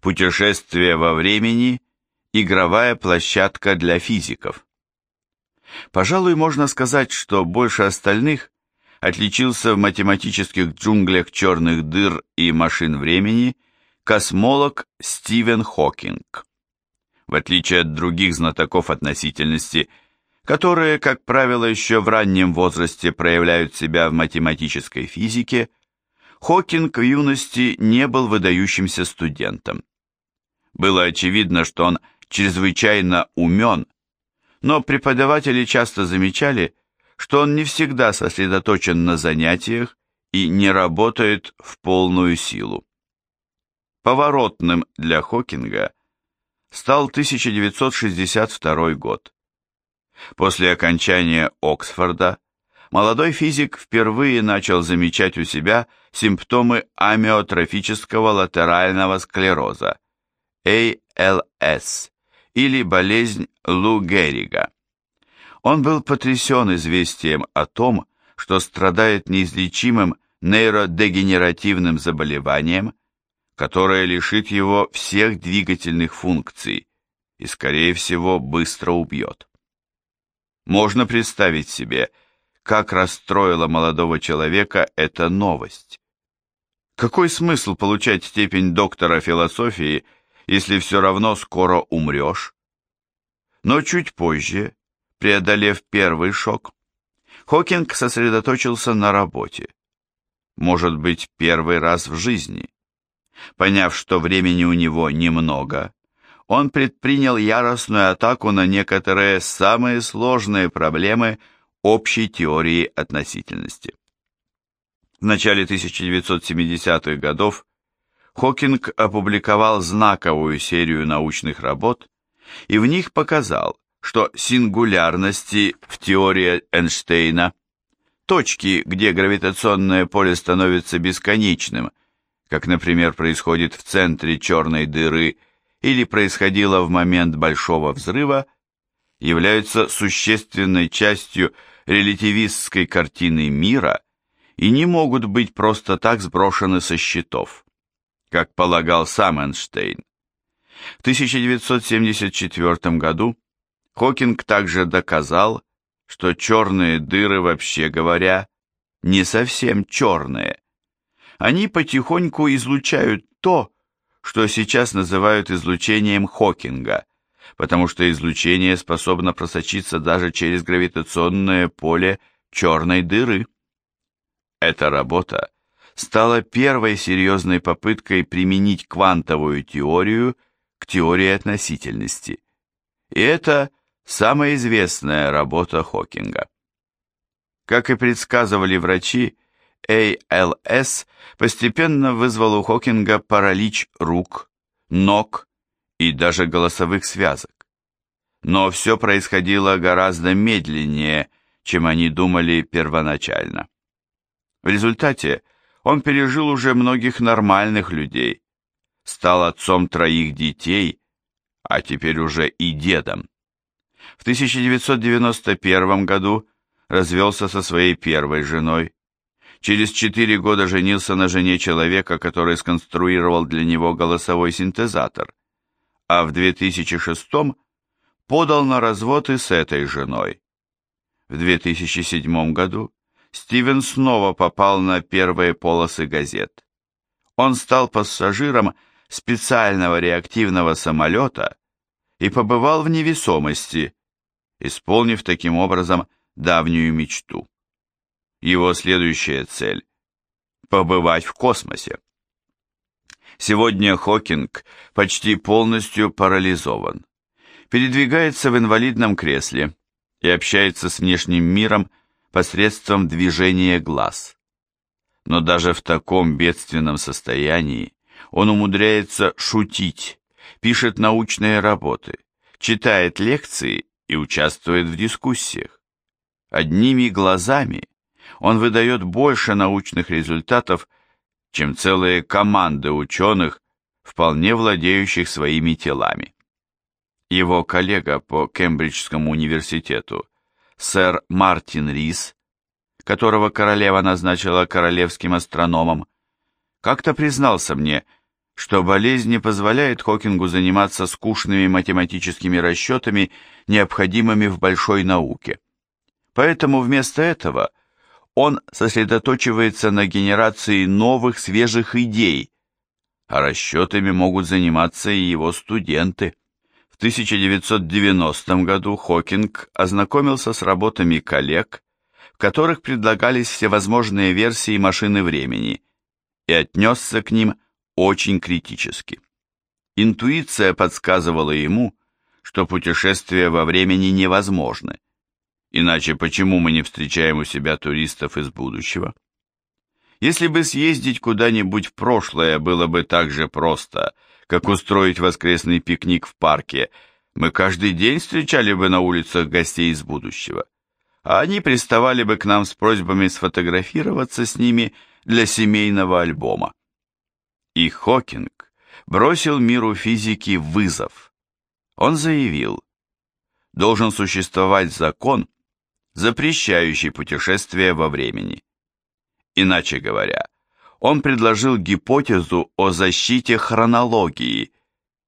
Путешествие во времени – игровая площадка для физиков. Пожалуй, можно сказать, что больше остальных отличился в математических джунглях черных дыр и машин времени космолог Стивен Хокинг. В отличие от других знатоков относительности, которые, как правило, еще в раннем возрасте проявляют себя в математической физике, Хокинг в юности не был выдающимся студентом. Было очевидно, что он чрезвычайно умен, но преподаватели часто замечали, что он не всегда сосредоточен на занятиях и не работает в полную силу. Поворотным для Хокинга стал 1962 год. После окончания Оксфорда молодой физик впервые начал замечать у себя симптомы амиотрофического латерального склероза, ALS, или болезнь Лу Геррига. Он был потрясен известием о том, что страдает неизлечимым нейродегенеративным заболеванием, которое лишит его всех двигательных функций и, скорее всего, быстро убьет. Можно представить себе, как расстроила молодого человека эта новость. Какой смысл получать степень доктора философии, если все равно скоро умрешь? Но чуть позже, преодолев первый шок, Хокинг сосредоточился на работе. Может быть, первый раз в жизни. Поняв, что времени у него немного, он предпринял яростную атаку на некоторые самые сложные проблемы общей теории относительности. В начале 1970-х годов Хокинг опубликовал знаковую серию научных работ и в них показал, что сингулярности в теории Эйнштейна, точки, где гравитационное поле становится бесконечным, как, например, происходит в центре черной дыры или происходило в момент Большого взрыва, являются существенной частью релятивистской картины мира и не могут быть просто так сброшены со счетов, как полагал сам Эйнштейн. В 1974 году Хокинг также доказал, что черные дыры, вообще говоря, не совсем черные. Они потихоньку излучают то, что сейчас называют излучением Хокинга, потому что излучение способно просочиться даже через гравитационное поле черной дыры. Эта работа стала первой серьезной попыткой применить квантовую теорию к теории относительности. И это самая известная работа Хокинга. Как и предсказывали врачи, ALS постепенно вызвал у Хокинга паралич рук, ног и даже голосовых связок. Но все происходило гораздо медленнее, чем они думали первоначально. В результате он пережил уже многих нормальных людей, стал отцом троих детей, а теперь уже и дедом. В 1991 году развелся со своей первой женой. Через четыре года женился на жене человека, который сконструировал для него голосовой синтезатор. А в 2006 подал на развод и с этой женой. В 2007 году Стивен снова попал на первые полосы газет. Он стал пассажиром специального реактивного самолета и побывал в невесомости, исполнив таким образом давнюю мечту. Его следующая цель – побывать в космосе. Сегодня Хокинг почти полностью парализован, передвигается в инвалидном кресле и общается с внешним миром посредством движения глаз. Но даже в таком бедственном состоянии он умудряется шутить, пишет научные работы, читает лекции и участвует в дискуссиях. Одними глазами он выдает больше научных результатов, чем целые команды ученых, вполне владеющих своими телами. Его коллега по Кембриджскому университету, сэр Мартин Рис, которого королева назначила королевским астрономом, как-то признался мне, что болезнь не позволяет Хокингу заниматься скучными математическими расчетами, необходимыми в большой науке. Поэтому вместо этого он сосредоточивается на генерации новых свежих идей, а расчетами могут заниматься и его студенты. В 1990 году Хокинг ознакомился с работами коллег, в которых предлагались всевозможные версии машины времени, и отнесся к ним очень критически. Интуиция подсказывала ему, что путешествия во времени невозможны. Иначе почему мы не встречаем у себя туристов из будущего? Если бы съездить куда-нибудь в прошлое было бы так же просто, как устроить воскресный пикник в парке, мы каждый день встречали бы на улицах гостей из будущего, а они приставали бы к нам с просьбами сфотографироваться с ними для семейного альбома. И Хокинг бросил миру физики вызов. Он заявил, должен существовать закон, запрещающий путешествия во времени. Иначе говоря, он предложил гипотезу о защите хронологии,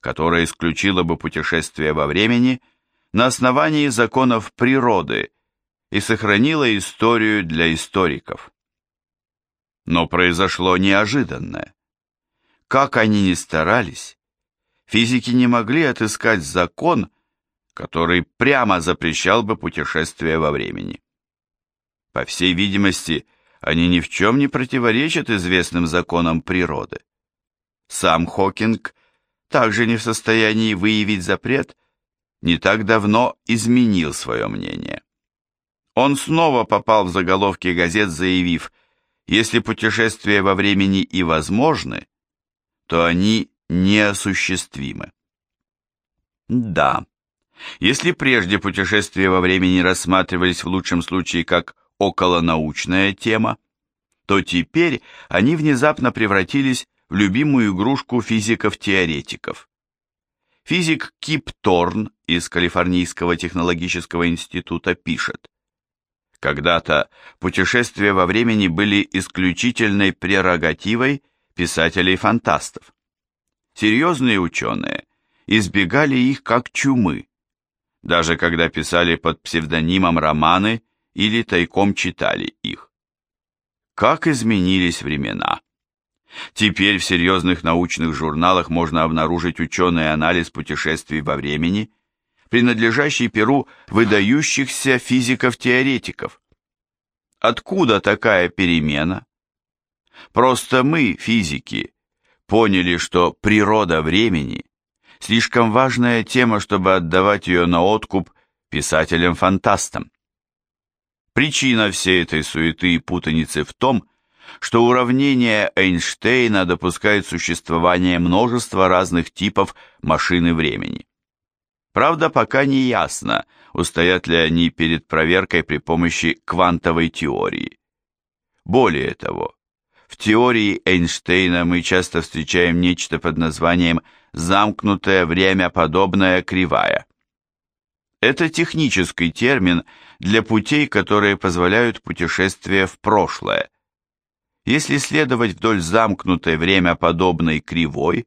которая исключила бы путешествия во времени на основании законов природы и сохранила историю для историков. Но произошло неожиданное. Как они ни старались, физики не могли отыскать закон, который прямо запрещал бы путешествие во времени. По всей видимости, они ни в чем не противоречат известным законам природы. Сам Хокинг также не в состоянии выявить запрет, не так давно изменил свое мнение. Он снова попал в заголовки газет, заявив, если путешествия во времени и возможны, то они неосуществимы. Да, если прежде путешествия во времени рассматривались в лучшем случае как околонаучная тема, то теперь они внезапно превратились в любимую игрушку физиков-теоретиков. Физик Кип Торн из Калифорнийского технологического института пишет, когда-то путешествия во времени были исключительной прерогативой писателей-фантастов. Серьезные ученые избегали их как чумы, даже когда писали под псевдонимом романы или тайком читали их. Как изменились времена! Теперь в серьезных научных журналах можно обнаружить ученый анализ путешествий во времени, принадлежащий перу выдающихся физиков-теоретиков. Откуда такая перемена? Просто мы, физики, поняли, что природа времени – слишком важная тема, чтобы отдавать ее на откуп писателям-фантастам. Причина всей этой суеты и путаницы в том, что уравнение Эйнштейна допускает существование множества разных типов машины времени. Правда, пока не ясно, устоят ли они перед проверкой при помощи квантовой теории. Более того, в теории Эйнштейна мы часто встречаем нечто под названием «замкнутое время подобная кривая». Это технический термин для путей, которые позволяют путешествие в прошлое. Если следовать вдоль замкнутой время подобной кривой,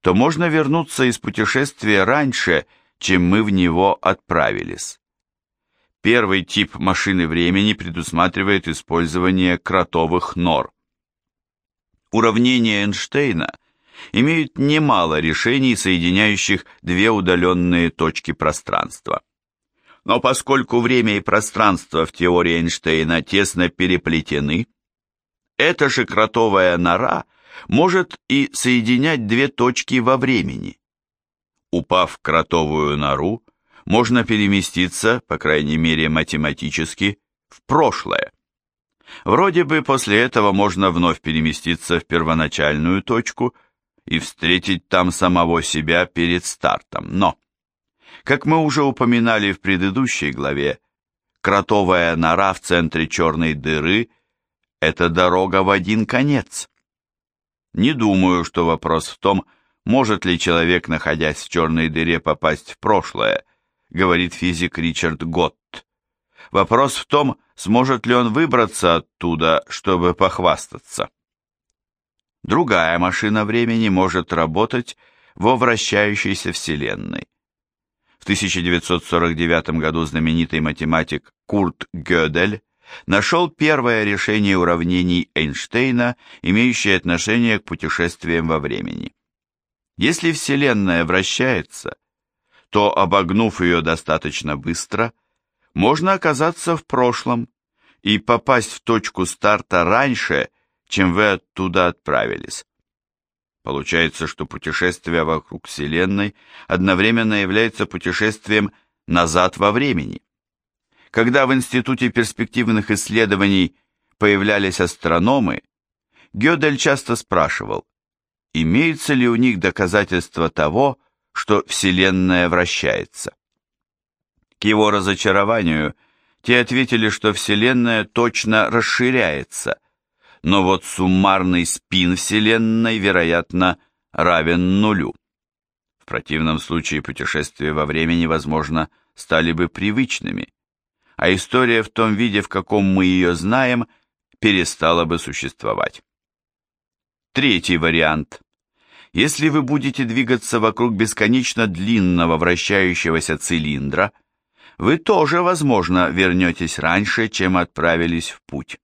то можно вернуться из путешествия раньше, чем мы в него отправились. Первый тип машины времени предусматривает использование кротовых нор. Уравнения Эйнштейна имеют немало решений, соединяющих две удаленные точки пространства. Но поскольку время и пространство в теории Эйнштейна тесно переплетены, эта же кротовая нора может и соединять две точки во времени. Упав в кротовую нору, можно переместиться, по крайней мере математически, в прошлое. Вроде бы после этого можно вновь переместиться в первоначальную точку и встретить там самого себя перед стартом. Но, как мы уже упоминали в предыдущей главе, кротовая нора в центре черной дыры – это дорога в один конец. Не думаю, что вопрос в том, может ли человек, находясь в черной дыре, попасть в прошлое, говорит физик Ричард Готт. Вопрос в том, сможет ли он выбраться оттуда, чтобы похвастаться. Другая машина времени может работать во вращающейся Вселенной. В 1949 году знаменитый математик Курт Гёдель нашел первое решение уравнений Эйнштейна, имеющее отношение к путешествиям во времени. Если Вселенная вращается, то, обогнув ее достаточно быстро, можно оказаться в прошлом и попасть в точку старта раньше, чем вы оттуда отправились. Получается, что путешествие вокруг Вселенной одновременно является путешествием назад во времени. Когда в Институте перспективных исследований появлялись астрономы, Гёдель часто спрашивал, имеются ли у них доказательства того, что Вселенная вращается. К его разочарованию, те ответили, что Вселенная точно расширяется, но вот суммарный спин Вселенной, вероятно, равен нулю. В противном случае путешествия во времени, возможно, стали бы привычными, а история в том виде, в каком мы ее знаем, перестала бы существовать. Третий вариант. Если вы будете двигаться вокруг бесконечно длинного вращающегося цилиндра, вы тоже, возможно, вернетесь раньше, чем отправились в путь.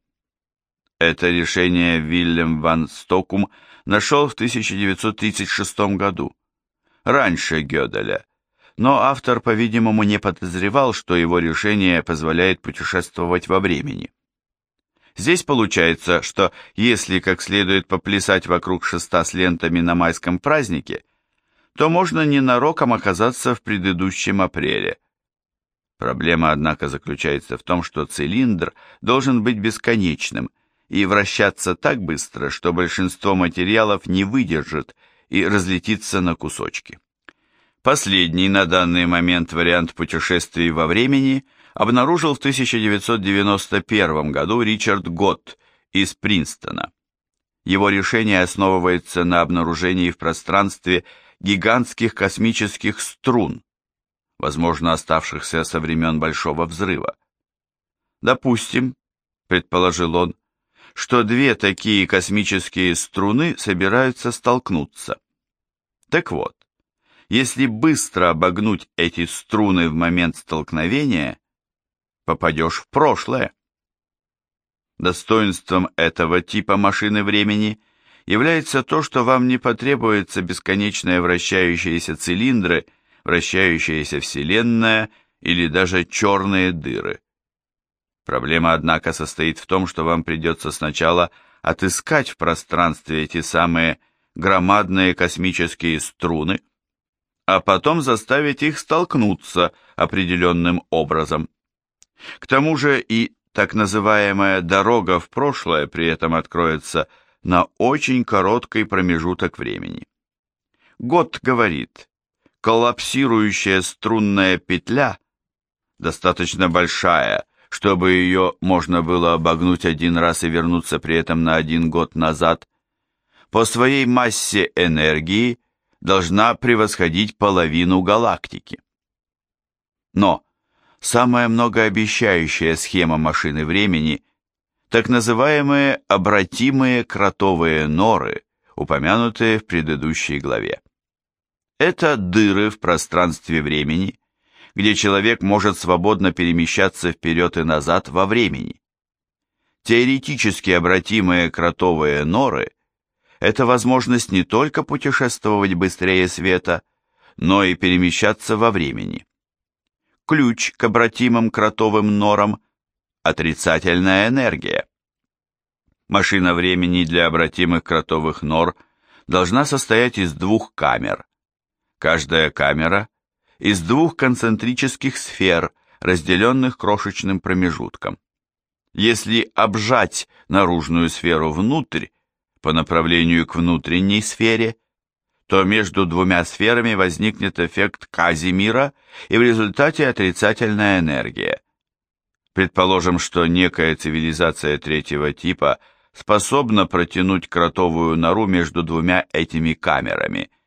Это решение Вильям ван Стокум нашел в 1936 году, раньше Гёделя, но автор, по-видимому, не подозревал, что его решение позволяет путешествовать во времени. Здесь получается, что если как следует поплясать вокруг шеста с лентами на майском празднике, то можно ненароком оказаться в предыдущем апреле. Проблема, однако, заключается в том, что цилиндр должен быть бесконечным – и вращаться так быстро, что большинство материалов не выдержит и разлетится на кусочки. Последний на данный момент вариант путешествий во времени обнаружил в 1991 году Ричард Готт из Принстона. Его решение основывается на обнаружении в пространстве гигантских космических струн, возможно, оставшихся со времен Большого Взрыва. Допустим, предположил он, что две такие космические струны собираются столкнуться. Так вот, если быстро обогнуть эти струны в момент столкновения, попадешь в прошлое. Достоинством этого типа машины времени является то, что вам не потребуется бесконечная вращающиеся цилиндры, вращающаяся Вселенная или даже черные дыры. Проблема, однако, состоит в том, что вам придется сначала отыскать в пространстве эти самые громадные космические струны, а потом заставить их столкнуться определенным образом. К тому же и так называемая дорога в прошлое при этом откроется на очень короткий промежуток времени. Год говорит, коллапсирующая струнная петля достаточно большая, чтобы ее можно было обогнуть один раз и вернуться при этом на один год назад, по своей массе энергии должна превосходить половину галактики. Но самая многообещающая схема машины времени – так называемые обратимые кротовые норы, упомянутые в предыдущей главе. Это дыры в пространстве времени, где человек может свободно перемещаться вперед и назад во времени. Теоретически обратимые кротовые норы – это возможность не только путешествовать быстрее света, но и перемещаться во времени. Ключ к обратимым кротовым норам – отрицательная энергия. Машина времени для обратимых кротовых нор должна состоять из двух камер. Каждая камера из двух концентрических сфер, разделенных крошечным промежутком. Если обжать наружную сферу внутрь, по направлению к внутренней сфере, то между двумя сферами возникнет эффект Казимира и в результате отрицательная энергия. Предположим, что некая цивилизация третьего типа способна протянуть кротовую нору между двумя этими камерами –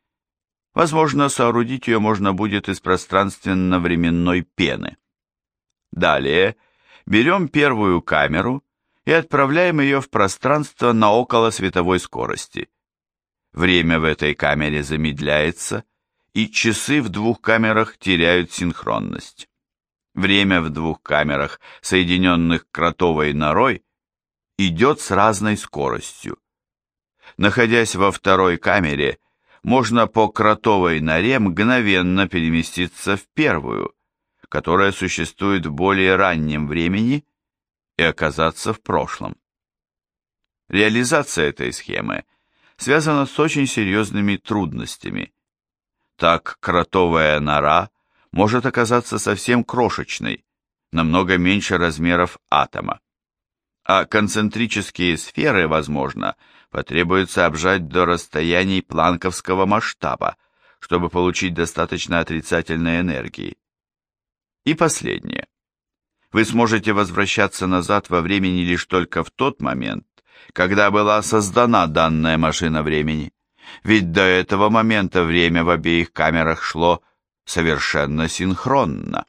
Возможно, соорудить ее можно будет из пространственно-временной пены. Далее берем первую камеру и отправляем ее в пространство на около световой скорости, время в этой камере замедляется, и часы в двух камерах теряют синхронность. Время в двух камерах, соединенных кротовой норой, идет с разной скоростью. Находясь во второй камере, можно по кротовой норе мгновенно переместиться в первую, которая существует в более раннем времени, и оказаться в прошлом. Реализация этой схемы связана с очень серьезными трудностями. Так кротовая нора может оказаться совсем крошечной, намного меньше размеров атома. А концентрические сферы, возможно, потребуется обжать до расстояний планковского масштаба, чтобы получить достаточно отрицательной энергии. И последнее. Вы сможете возвращаться назад во времени лишь только в тот момент, когда была создана данная машина времени. Ведь до этого момента время в обеих камерах шло совершенно синхронно.